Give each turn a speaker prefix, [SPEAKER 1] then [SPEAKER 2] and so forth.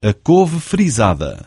[SPEAKER 1] a couve frisada.